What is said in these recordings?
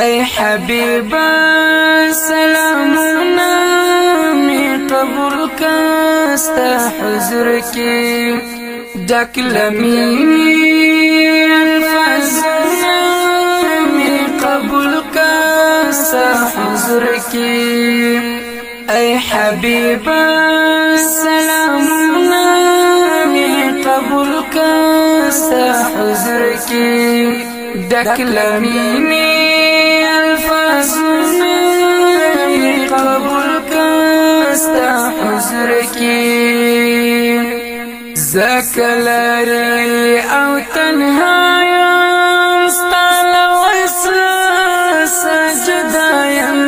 ای حبیب سلامنا می قبول کستا حضور کی ڈک لمینی الفازنا می قبول کستا حضور ای حبیب سلامنا می قبول کستا حضور لمینی اسماني قبول کاستا حضور کی؟ زکلری او تنها استال وسجدایم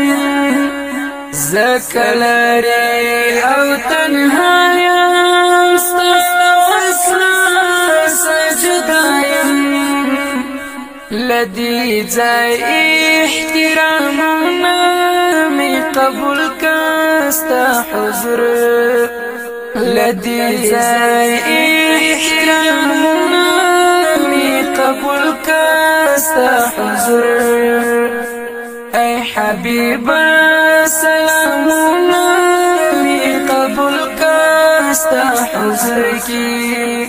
زکلری لدی ځای احترامنا می قبول کستا حضور لدی ځای احترامنا می قبول کستا حضور ای حبیب سلامنا می قبول کستا حضور کی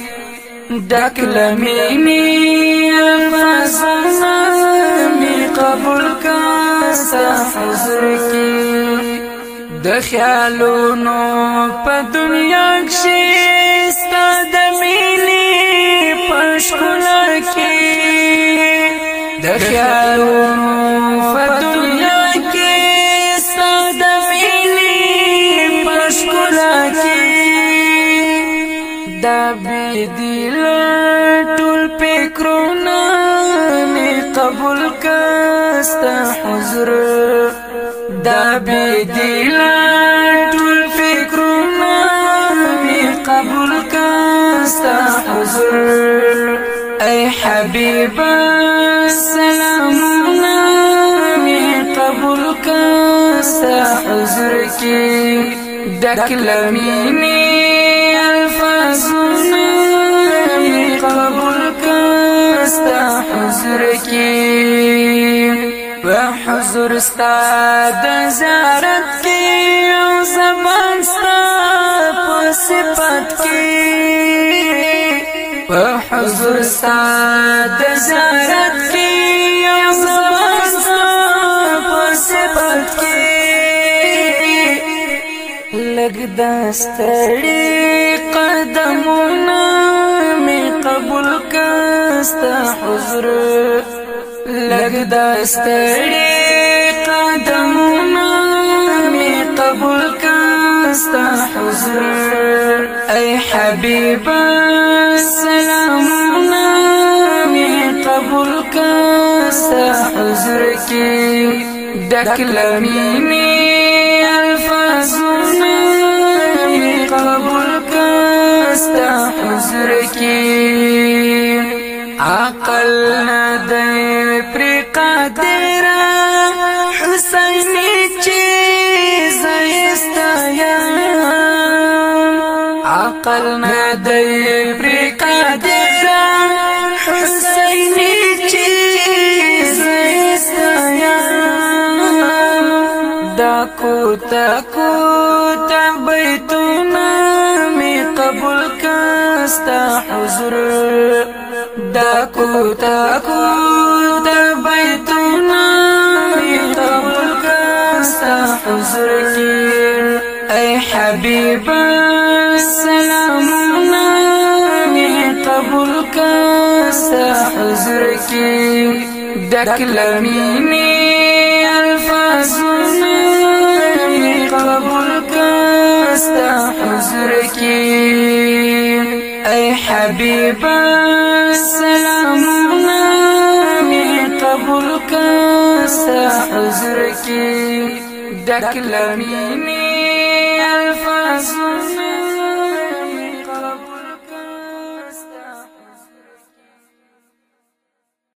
لمینی فزنا می قبول کا حضور کی د خیالونو په دنیا کې ستاد مینې پښکلا کې د خیالونو کستا حضور دا بي دل ټول فکرونه می قبول کستا حضور اي حبيب سلامنا می قبول کستا حضور کی ډک وحضور ستا د زیارت کی أو زمان ستا په صفات کی. وحضور ستا د زیارت کی أو زمان ستا په صفات کی. لګ دستړي قدمونه می قبول کستا حضور. لګ دستړي قدمونه می قبول کستا حضور ای حبیب سلامونه می قبول کستا حضور کی ډک لمینی الفاظونه قبول کستا حضور کی عقل ندی عقل ندی پری قادر حسینی چیز استایا دا کوتا کوتا بیتونا می قبول کستا حضور دا کوتا کوتا بیتونا می قبول کستا حضور کی ای کستا حضور کی ډک لمینی الفاظنا قبول کستا حضور کی ای حبیب سلامنا می قبول کستا حضور کی ډک لمینی